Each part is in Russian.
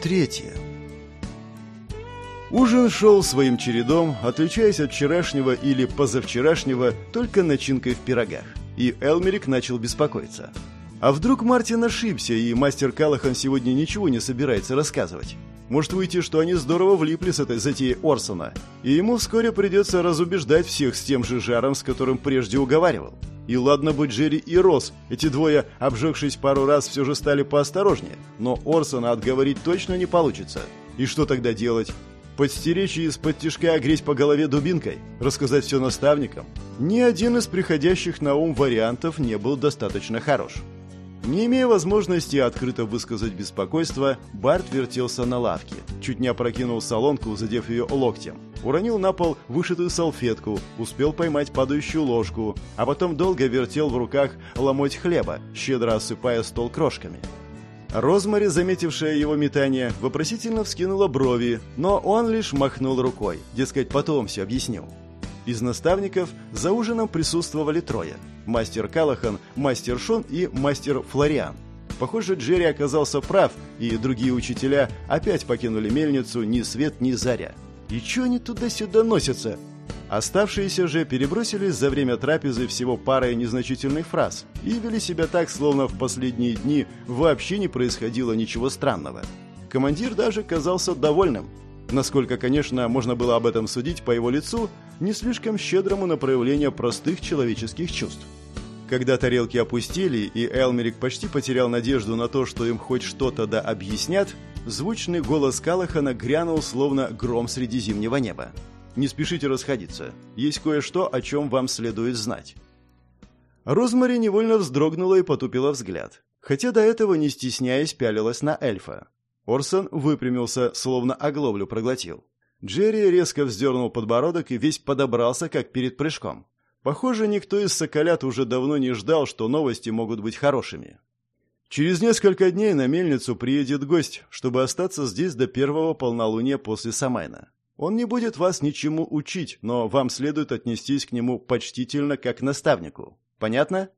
третье. Ужин шел своим чередом, отличаясь от вчерашнего или позавчерашнего только начинкой в пирогах. И Элмерик начал беспокоиться. А вдруг Мартин ошибся, и мастер Калахан сегодня ничего не собирается рассказывать? Может выйти, что они здорово влипли с этой затеей Орсона, и ему вскоре придется разубеждать всех с тем же жаром, с которым прежде уговаривал. И ладно бы Джерри и Росс, эти двое, обжегшись пару раз, все же стали поосторожнее, но Орсона отговорить точно не получится. И что тогда делать? Подстеречь и из-под тишка огреть по голове дубинкой? Рассказать все наставникам? Ни один из приходящих на ум вариантов не был достаточно хорош. Не имея возможности открыто высказать беспокойство, Барт вертелся на лавке, чуть не опрокинул солонку, задев ее локтем. Уронил на пол вышитую салфетку, успел поймать падающую ложку, а потом долго вертел в руках ломоть хлеба, щедро осыпая стол крошками. Розмари, заметившая его метание, вопросительно вскинула брови, но он лишь махнул рукой, дескать, потом все объяснил. Из наставников за ужином присутствовали трое. Мастер Калахан, мастер Шон и мастер Флориан. Похоже, Джерри оказался прав, и другие учителя опять покинули мельницу ни свет, ни заря. И чё они туда-сюда носятся? Оставшиеся же перебросились за время трапезы всего парой незначительных фраз и вели себя так, словно в последние дни вообще не происходило ничего странного. Командир даже казался довольным. Насколько, конечно, можно было об этом судить по его лицу, не слишком щедрому на проявление простых человеческих чувств. Когда тарелки опустили, и Элмерик почти потерял надежду на то, что им хоть что-то да объяснят, звучный голос Калахана грянул, словно гром среди зимнего неба. «Не спешите расходиться. Есть кое-что, о чем вам следует знать». Розмари невольно вздрогнула и потупила взгляд, хотя до этого, не стесняясь, пялилась на эльфа. Орсон выпрямился, словно оглоблю проглотил. Джерри резко вздернул подбородок и весь подобрался, как перед прыжком. Похоже, никто из соколят уже давно не ждал, что новости могут быть хорошими. Через несколько дней на мельницу приедет гость, чтобы остаться здесь до первого полнолуния после Самайна. Он не будет вас ничему учить, но вам следует отнестись к нему почтительно, как к наставнику. Понятно?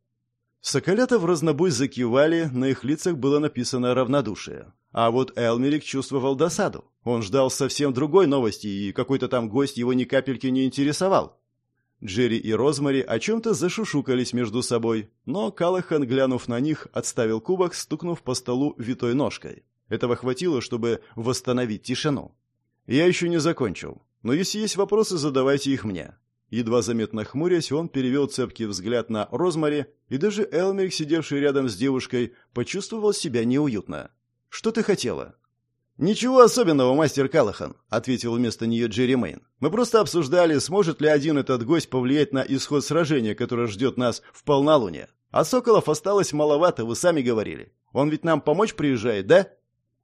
Соколята в разнобой закивали, на их лицах было написано равнодушие. А вот Элмерик чувствовал досаду. Он ждал совсем другой новости, и какой-то там гость его ни капельки не интересовал. Джерри и Розмари о чем-то зашушукались между собой, но Калахан, глянув на них, отставил кубок, стукнув по столу витой ножкой. Этого хватило, чтобы восстановить тишину. «Я еще не закончил, но если есть вопросы, задавайте их мне». Едва заметно хмурясь, он перевел цепкий взгляд на Розмари, и даже Элмерик, сидевший рядом с девушкой, почувствовал себя неуютно. Что ты хотела?» «Ничего особенного, мастер Калахан», — ответил вместо нее Джерри Мэйн. «Мы просто обсуждали, сможет ли один этот гость повлиять на исход сражения, которое ждет нас в полнолуние. А Соколов осталось маловато, вы сами говорили. Он ведь нам помочь приезжает, да?»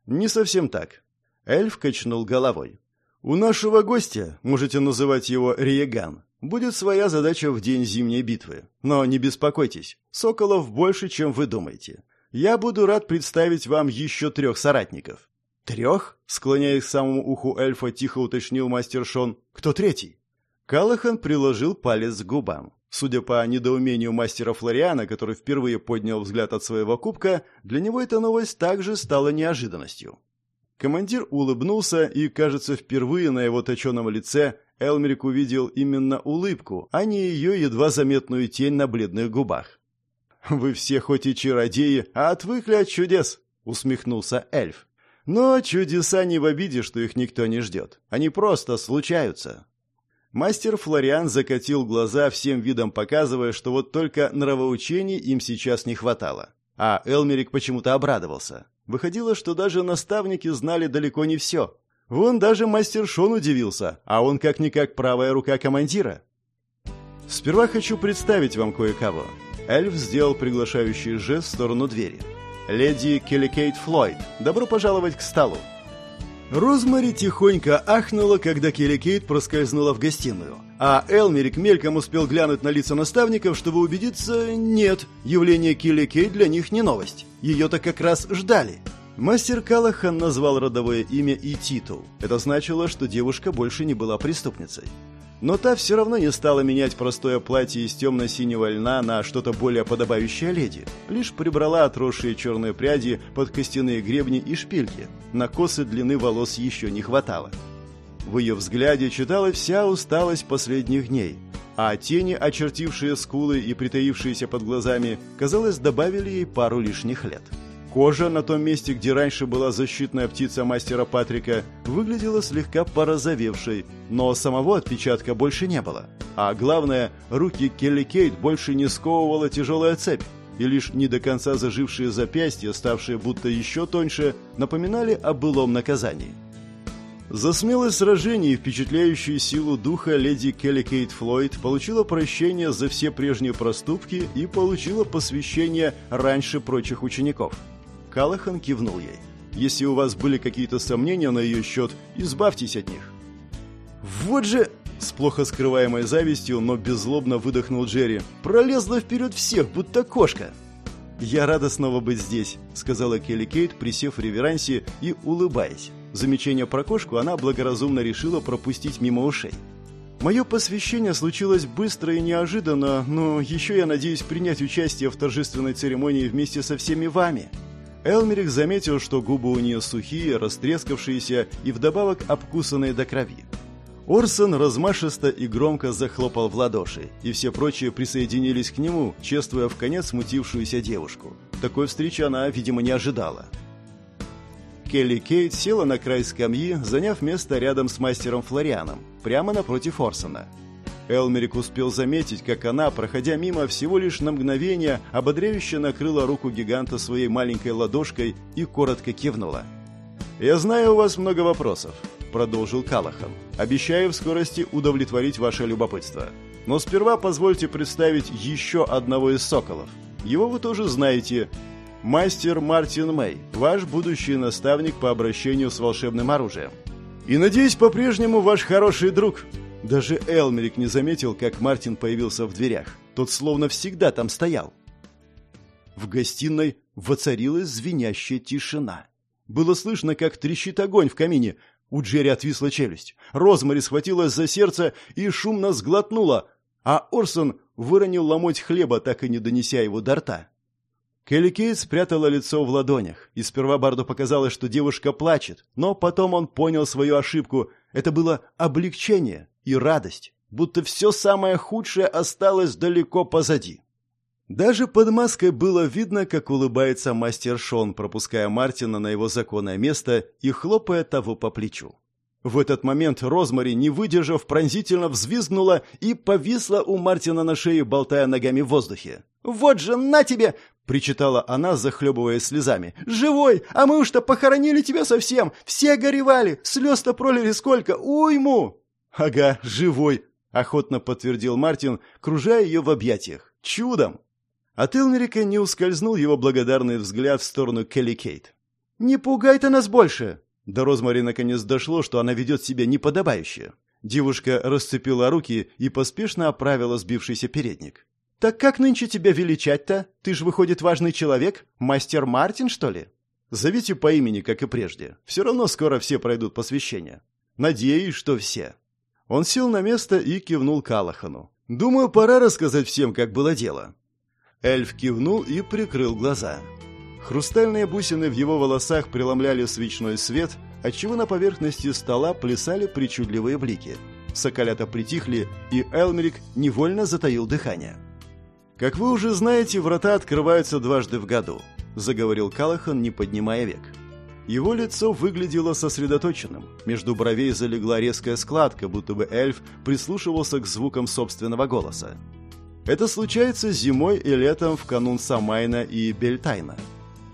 «Не совсем так». Эльф качнул головой. «У нашего гостя, можете называть его Риеган, будет своя задача в день зимней битвы. Но не беспокойтесь, Соколов больше, чем вы думаете я буду рад представить вам еще трех соратников». «Трех?» — склоняясь к самому уху эльфа, тихо уточнил мастер Шон. «Кто третий?» Калахан приложил палец к губам. Судя по недоумению мастера Флориана, который впервые поднял взгляд от своего кубка, для него эта новость также стала неожиданностью. Командир улыбнулся, и, кажется, впервые на его точеном лице Элмерик увидел именно улыбку, а не ее едва заметную тень на бледных губах. «Вы все хоть и чародеи, а отвыкли от чудес», — усмехнулся эльф. «Но чудеса не в обиде, что их никто не ждет. Они просто случаются». Мастер Флориан закатил глаза, всем видом показывая, что вот только нравоучений им сейчас не хватало. А Элмерик почему-то обрадовался. Выходило, что даже наставники знали далеко не все. Вон даже мастер Шон удивился, а он как-никак правая рука командира. «Сперва хочу представить вам кое-кого. Эльф сделал приглашающий жест в сторону двери. «Леди Келликейт Флойд, добро пожаловать к столу!» Розмари тихонько ахнула, когда Келликейт проскользнула в гостиную. А Элмерик мельком успел глянуть на лица наставников, чтобы убедиться, нет, явление Келликейт для них не новость. Ее-то как раз ждали. Мастер Калахан назвал родовое имя и титул. Это значило, что девушка больше не была преступницей. Но та все равно не стала менять простое платье из темно-синего льна на что-то более подобающее леди. Лишь прибрала отросшие черные пряди под костяные гребни и шпильки. На косы длины волос еще не хватало. В ее взгляде читалась вся усталость последних дней, а тени, очертившие скулы и притаившиеся под глазами, казалось, добавили ей пару лишних лет. Кожа на том месте, где раньше была защитная птица мастера Патрика, выглядела слегка порозовевшей, но самого отпечатка больше не было. А главное, руки Келли Кейт больше не сковывала тяжелая цепь, и лишь не до конца зажившие запястья, ставшие будто еще тоньше, напоминали о былом наказании. За смелость сражений и впечатляющую силу духа леди Келли Кейт Флойд получила прощение за все прежние проступки и получила посвящение раньше прочих учеников – Калахан кивнул ей. «Если у вас были какие-то сомнения на ее счет, избавьтесь от них». «Вот же...» С плохо скрываемой завистью, но беззлобно выдохнул Джерри. «Пролезла вперед всех, будто кошка!» «Я рада снова быть здесь», — сказала Келли Кейт, присев в реверансе и улыбаясь. Замечание про кошку она благоразумно решила пропустить мимо ушей. Мое посвящение случилось быстро и неожиданно, но еще я надеюсь принять участие в торжественной церемонии вместе со всеми вами. Элмерик заметил, что губы у нее сухие, растрескавшиеся и вдобавок обкусанные до крови. Орсон размашисто и громко захлопал в ладоши, и все прочие присоединились к нему, чествуя в конец смутившуюся девушку. Такой встречи она, видимо, не ожидала. Келли Кейт села на край скамьи, заняв место рядом с мастером Флорианом, прямо напротив Орсона. Элмерик успел заметить, как она, проходя мимо всего лишь на мгновение, ободряюще накрыла руку гиганта своей маленькой ладошкой и коротко кивнула. «Я знаю, у вас много вопросов», — продолжил Калахан. «Обещаю в скорости удовлетворить ваше любопытство. Но сперва позвольте представить еще одного из соколов. Его вы тоже знаете. Мастер Мартин Мэй, ваш будущий наставник по обращению с волшебным оружием. И, надеюсь, по-прежнему ваш хороший друг». Даже Элмерик не заметил, как Мартин появился в дверях. Тот словно всегда там стоял. В гостиной воцарилась звенящая тишина. Было слышно, как трещит огонь в камине. У Джерри отвисла челюсть. Розмари схватилась за сердце и шумно сглотнула, а Орсон выронил ломоть хлеба, так и не донеся его до рта. Келли Кейт спрятала лицо в ладонях, и сперва Барду показалось, что девушка плачет, но потом он понял свою ошибку. Это было облегчение и радость, будто все самое худшее осталось далеко позади. Даже под маской было видно, как улыбается мастер Шон, пропуская Мартина на его законное место и хлопая того по плечу. В этот момент Розмари, не выдержав, пронзительно взвизгнула и повисла у Мартина на шее, болтая ногами в воздухе. «Вот же, на тебе!» — причитала она, захлебываясь слезами. «Живой! А мы уж-то похоронили тебя совсем! Все горевали! Слез-то пролили сколько! Уйму!» «Ага, живой!» — охотно подтвердил Мартин, кружая ее в объятиях. «Чудом!» От Элмерика не ускользнул его благодарный взгляд в сторону Келли Кейт. «Не пугай ты нас больше!» До Розмари наконец дошло, что она ведет себя неподобающе. Девушка расцепила руки и поспешно оправила сбившийся передник. «Так как нынче тебя величать-то? Ты ж, выходит, важный человек? Мастер Мартин, что ли?» «Зовите по имени, как и прежде. Все равно скоро все пройдут посвящение. Надеюсь, что все». Он сел на место и кивнул Калахану. «Думаю, пора рассказать всем, как было дело». Эльф кивнул и прикрыл глаза. Хрустальные бусины в его волосах преломляли свечной свет, отчего на поверхности стола плясали причудливые блики. Соколята притихли, и Элмерик невольно затаил дыхание. «Как вы уже знаете, врата открываются дважды в году», — заговорил Калахан, не поднимая век. Его лицо выглядело сосредоточенным. Между бровей залегла резкая складка, будто бы эльф прислушивался к звукам собственного голоса. Это случается зимой и летом в канун Самайна и Бельтайна.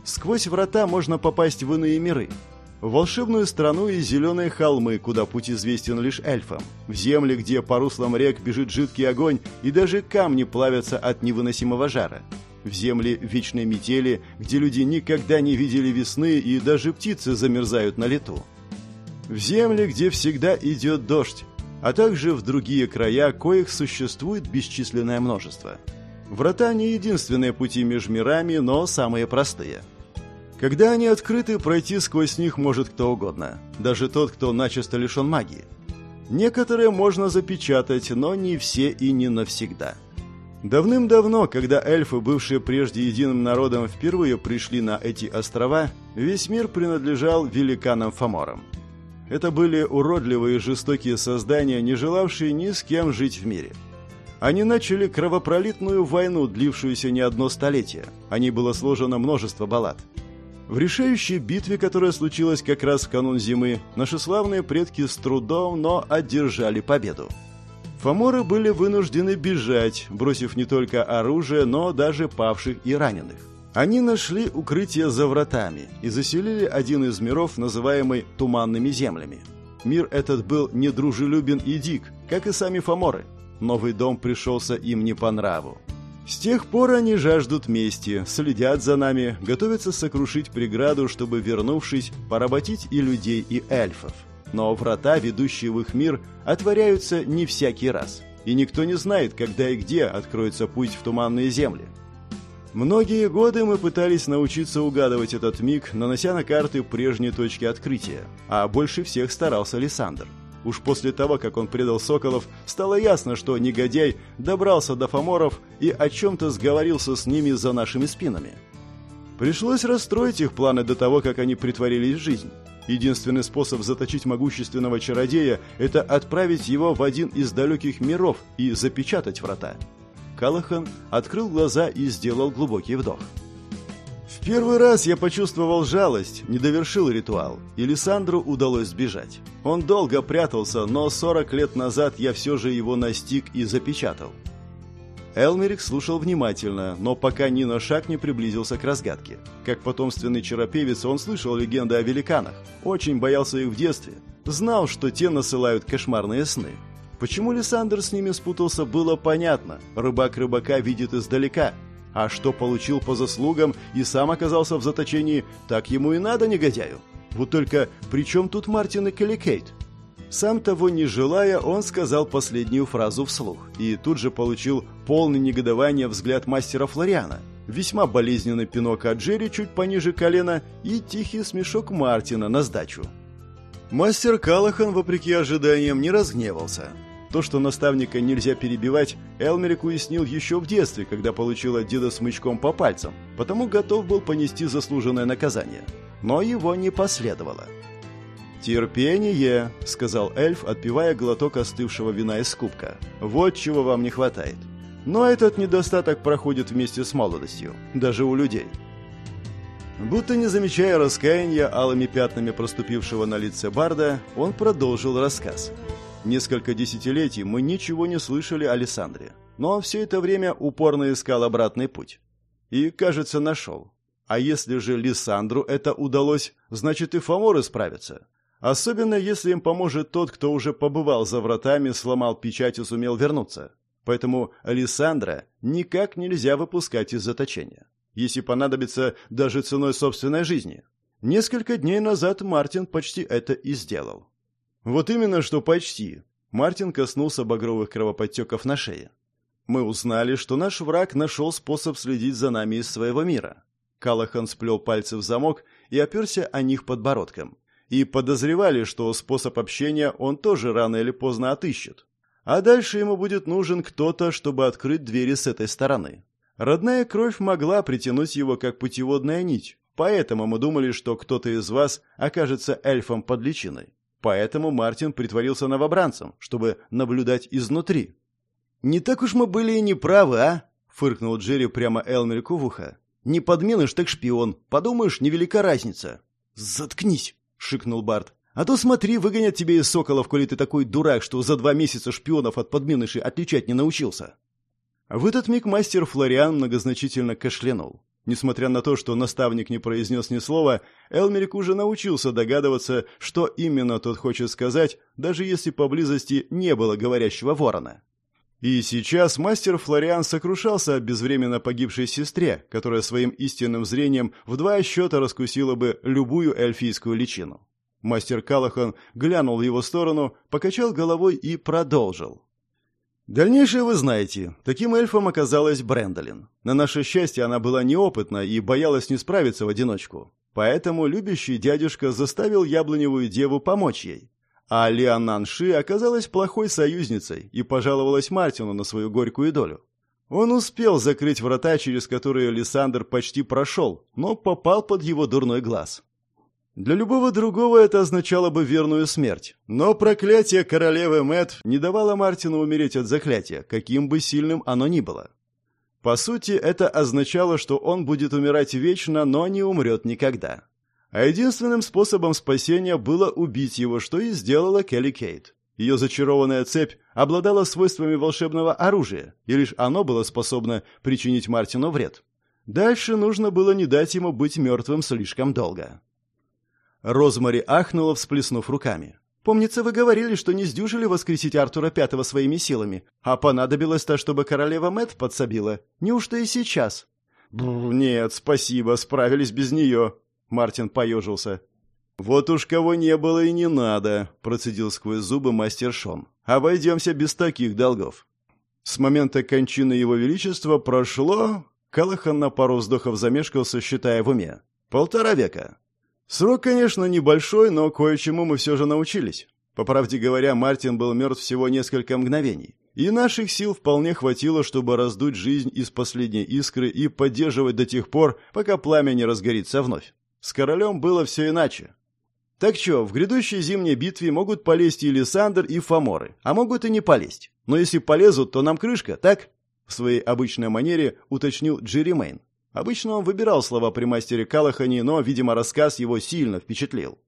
Сквозь врата можно попасть в иные миры. В волшебную страну и зеленые холмы, куда путь известен лишь эльфам. В земли, где по руслам рек бежит жидкий огонь, и даже камни плавятся от невыносимого жара в земли вечной метели, где люди никогда не видели весны и даже птицы замерзают на лету. В земли, где всегда идет дождь, а также в другие края, коих существует бесчисленное множество. Врата не единственные пути между мирами, но самые простые. Когда они открыты, пройти сквозь них может кто угодно, даже тот, кто начисто лишен магии. Некоторые можно запечатать, но не все и не навсегда. Давным-давно, когда эльфы, бывшие прежде единым народом, впервые пришли на эти острова, весь мир принадлежал великанам-фаморам. Это были уродливые и жестокие создания, не желавшие ни с кем жить в мире. Они начали кровопролитную войну, длившуюся не одно столетие. О ней было сложено множество баллад. В решающей битве, которая случилась как раз в канун зимы, наши славные предки с трудом, но одержали победу. Фаморы были вынуждены бежать, бросив не только оружие, но даже павших и раненых. Они нашли укрытие за вратами и заселили один из миров, называемый Туманными землями. Мир этот был недружелюбен и дик, как и сами фаморы. Новый дом пришелся им не по нраву. С тех пор они жаждут мести, следят за нами, готовятся сокрушить преграду, чтобы, вернувшись, поработить и людей, и эльфов. Но врата, ведущие в их мир, отворяются не всякий раз. И никто не знает, когда и где откроется путь в туманные земли. Многие годы мы пытались научиться угадывать этот миг, нанося на карты прежние точки открытия. А больше всех старался Лиссандр. Уж после того, как он предал Соколов, стало ясно, что негодяй добрался до фаморов и о чем-то сговорился с ними за нашими спинами. Пришлось расстроить их планы до того, как они притворились в жизнь. Единственный способ заточить могущественного чародея – это отправить его в один из далеких миров и запечатать врата. Калахан открыл глаза и сделал глубокий вдох. В первый раз я почувствовал жалость, не довершил ритуал, и Лиссандру удалось сбежать. Он долго прятался, но 40 лет назад я все же его настиг и запечатал. Элмерик слушал внимательно, но пока ни на шаг не приблизился к разгадке. Как потомственный черопевец он слышал легенды о великанах, очень боялся их в детстве, знал, что те насылают кошмарные сны. Почему Лиссандр с ними спутался, было понятно. Рыбак рыбака видит издалека – а что получил по заслугам и сам оказался в заточении, так ему и надо, негодяю. Вот только при чем тут Мартин и Келли Кейт? Сам того не желая, он сказал последнюю фразу вслух и тут же получил полный негодования взгляд мастера Флориана, весьма болезненный пинок от Джерри чуть пониже колена и тихий смешок Мартина на сдачу. Мастер Калахан, вопреки ожиданиям, не разгневался. То, что наставника нельзя перебивать, Элмерик уяснил еще в детстве, когда получил от деда смычком по пальцам, потому готов был понести заслуженное наказание. Но его не последовало. «Терпение», — сказал эльф, отпивая глоток остывшего вина из кубка. «Вот чего вам не хватает. Но этот недостаток проходит вместе с молодостью, даже у людей». Будто не замечая раскаяния алыми пятнами проступившего на лице Барда, он продолжил рассказ. Несколько десятилетий мы ничего не слышали о Лиссандре, но все это время упорно искал обратный путь. И, кажется, нашел. А если же Лиссандру это удалось, значит и Фоморы справятся. Особенно, если им поможет тот, кто уже побывал за вратами, сломал печать и сумел вернуться. Поэтому Лиссандра никак нельзя выпускать из заточения. Если понадобится даже ценой собственной жизни. Несколько дней назад Мартин почти это и сделал. Вот именно что почти. Мартин коснулся багровых кровоподтеков на шее. Мы узнали, что наш враг нашел способ следить за нами из своего мира. Калахан сплел пальцы в замок и оперся о них подбородком. И подозревали, что способ общения он тоже рано или поздно отыщет. А дальше ему будет нужен кто-то, чтобы открыть двери с этой стороны. Родная кровь могла притянуть его как путеводная нить, поэтому мы думали, что кто-то из вас окажется эльфом под личиной. Поэтому Мартин притворился новобранцем, чтобы наблюдать изнутри. «Не так уж мы были и неправы, а?» — фыркнул Джерри прямо Элмерику в ухо. «Не подменыш, так шпион. Подумаешь, невелика разница». «Заткнись!» — шикнул Барт. «А то смотри, выгонят тебя из соколов, коли ты такой дурак, что за два месяца шпионов от подменышей отличать не научился». В этот миг мастер Флориан многозначительно кашлянул. Несмотря на то, что наставник не произнес ни слова, Элмерик уже научился догадываться, что именно тот хочет сказать, даже если поблизости не было говорящего ворона. И сейчас мастер Флориан сокрушался о безвременно погибшей сестре, которая своим истинным зрением в два счета раскусила бы любую эльфийскую личину. Мастер Калахан глянул в его сторону, покачал головой и продолжил. Дальнейшее вы знаете. Таким эльфом оказалась Брэндолин. На наше счастье, она была неопытна и боялась не справиться в одиночку. Поэтому любящий дядюшка заставил яблоневую деву помочь ей. А Лианнан Ши оказалась плохой союзницей и пожаловалась Мартину на свою горькую долю. Он успел закрыть врата, через которые Лиссандр почти прошел, но попал под его дурной глаз. Для любого другого это означало бы верную смерть. Но проклятие королевы Мэт не давало Мартину умереть от заклятия, каким бы сильным оно ни было. По сути, это означало, что он будет умирать вечно, но не умрет никогда. А единственным способом спасения было убить его, что и сделала Келли Кейт. Ее зачарованная цепь обладала свойствами волшебного оружия, и лишь оно было способно причинить Мартину вред. Дальше нужно было не дать ему быть мертвым слишком долго. Розмари ахнула, всплеснув руками. «Помнится, вы говорили, что не сдюжили воскресить Артура Пятого своими силами, а понадобилось-то, чтобы королева Мэт подсобила. Неужто и сейчас?» «Бр, «Нет, спасибо, справились без нее», — Мартин поежился. «Вот уж кого не было и не надо», — процедил сквозь зубы мастер Шон. «Обойдемся без таких долгов». С момента кончины его величества прошло... Калахан на пару вздохов замешкался, считая в уме. Полтора века. Срок, конечно, небольшой, но кое-чему мы все же научились. По правде говоря, Мартин был мертв всего несколько мгновений. И наших сил вполне хватило, чтобы раздуть жизнь из последней искры и поддерживать до тех пор, пока пламя не разгорится вновь. С королем было все иначе. Так что, в грядущей зимней битве могут полезть и Лиссандр, и Фоморы, а могут и не полезть. Но если полезут, то нам крышка, так? В своей обычной манере уточнил Джерри Мэйн. Обычно он выбирал слова при мастере Калахане, но, видимо, рассказ его сильно впечатлил.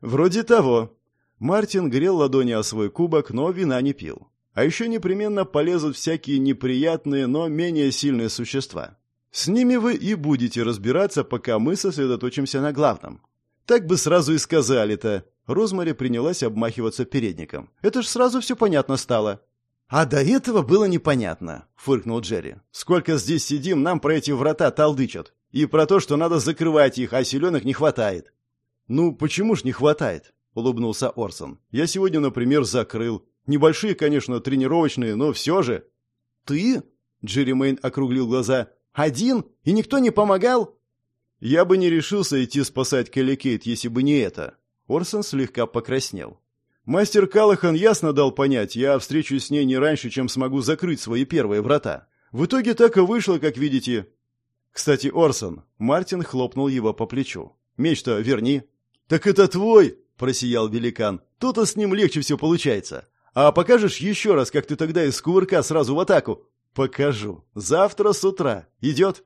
«Вроде того». Мартин грел ладони о свой кубок, но вина не пил. А еще непременно полезут всякие неприятные, но менее сильные существа. С ними вы и будете разбираться, пока мы сосредоточимся на главном. Так бы сразу и сказали-то. Розмари принялась обмахиваться передником. Это ж сразу все понятно стало. «А до этого было непонятно», — фыркнул Джерри. «Сколько здесь сидим, нам про эти врата толдычат. И про то, что надо закрывать их, а селенок не хватает». «Ну, почему ж не хватает?» — улыбнулся Орсон. «Я сегодня, например, закрыл. Небольшие, конечно, тренировочные, но все же». «Ты?» — Джерри Мэйн округлил глаза. «Один? И никто не помогал?» «Я бы не решился идти спасать Келли Кейт, если бы не это». Орсон слегка покраснел. Мастер Калахан ясно дал понять, я встречусь с ней не раньше, чем смогу закрыть свои первые врата. В итоге так и вышло, как видите. Кстати, Орсон, Мартин хлопнул его по плечу. Меч-то верни. Так это твой, просиял великан. То-то с ним легче все получается. А покажешь еще раз, как ты тогда из кувырка сразу в атаку? Покажу. Завтра с утра. Идет?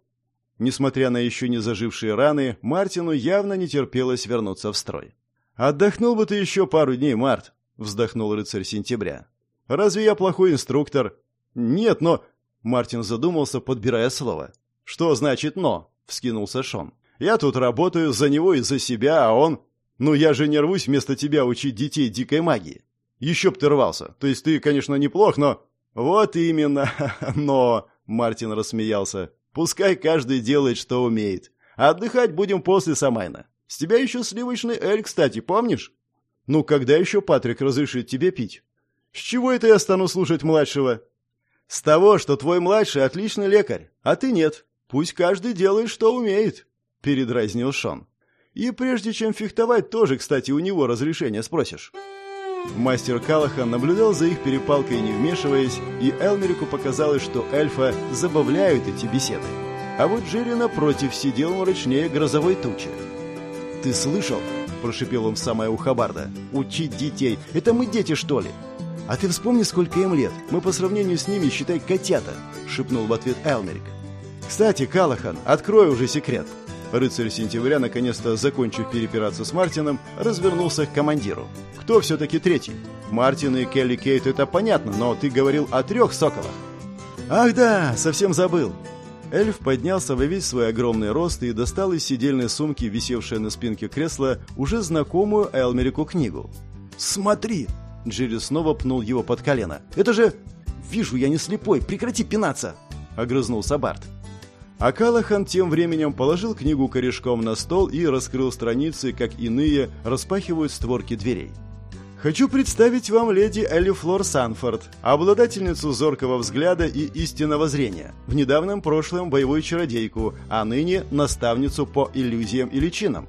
Несмотря на еще не зажившие раны, Мартину явно не терпелось вернуться в строй. «Отдохнул бы ты еще пару дней, Март», — вздохнул рыцарь сентября. «Разве я плохой инструктор?» «Нет, но...» Мартин задумался, подбирая слово. «Что значит «но»?» — вскинулся Шон. «Я тут работаю за него и за себя, а он...» «Ну я же не рвусь вместо тебя учить детей дикой магии. Еще б ты рвался. То есть ты, конечно, неплох, но...» «Вот именно, но...» — Мартин рассмеялся. «Пускай каждый делает, что умеет. Отдыхать будем после Самайна. С тебя еще сливочный эль, кстати, помнишь? Ну, когда еще Патрик разрешит тебе пить? С чего это я стану слушать младшего? С того, что твой младший отличный лекарь, а ты нет. Пусть каждый делает, что умеет, передразнил Шон. И прежде чем фехтовать, тоже, кстати, у него разрешение спросишь. Мастер Калахан наблюдал за их перепалкой, не вмешиваясь, и Элмерику показалось, что эльфа забавляют эти беседы. А вот Джерри напротив сидел мрачнее грозовой тучи. «Ты слышал?» – прошипел он в самое ухо Барда. «Учить детей! Это мы дети, что ли?» «А ты вспомни, сколько им лет. Мы по сравнению с ними, считай, котята!» – шепнул в ответ Элмерик. «Кстати, Калахан, открой уже секрет!» Рыцарь сентября, наконец-то закончив перепираться с Мартином, развернулся к командиру. «Кто все-таки третий?» «Мартин и Келли Кейт, это понятно, но ты говорил о трех соколах». «Ах да, совсем забыл. Эльф поднялся во весь свой огромный рост и достал из сидельной сумки, висевшей на спинке кресла, уже знакомую Элмерику книгу. «Смотри!» Джерри снова пнул его под колено. «Это же... Вижу, я не слепой, прекрати пинаться!» Огрызнулся Барт. А Калахан тем временем положил книгу корешком на стол и раскрыл страницы, как иные распахивают створки дверей. Хочу представить вам леди Элли Флор Санфорд, обладательницу зоркого взгляда и истинного зрения, в недавнем прошлом боевую чародейку, а ныне наставницу по иллюзиям и личинам.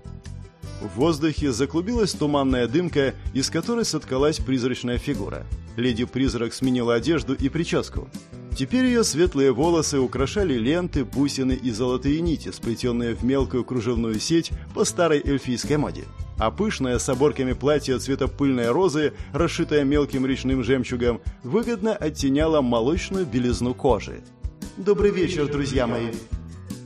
В воздухе заклубилась туманная дымка, из которой соткалась призрачная фигура. Леди-призрак сменила одежду и прическу. Теперь ее светлые волосы украшали ленты, бусины и золотые нити, сплетенные в мелкую кружевную сеть по старой эльфийской моде. А пышное с оборками платье цвета пыльной розы, расшитое мелким речным жемчугом, выгодно оттеняло молочную белизну кожи. «Добрый вечер, друзья мои!»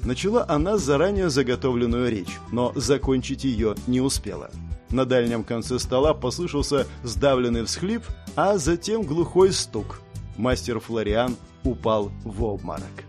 Начала она заранее заготовленную речь, но закончить ее не успела. На дальнем конце стола послышался сдавленный всхлип, а затем глухой стук. Мастер Флориан упал в обморок.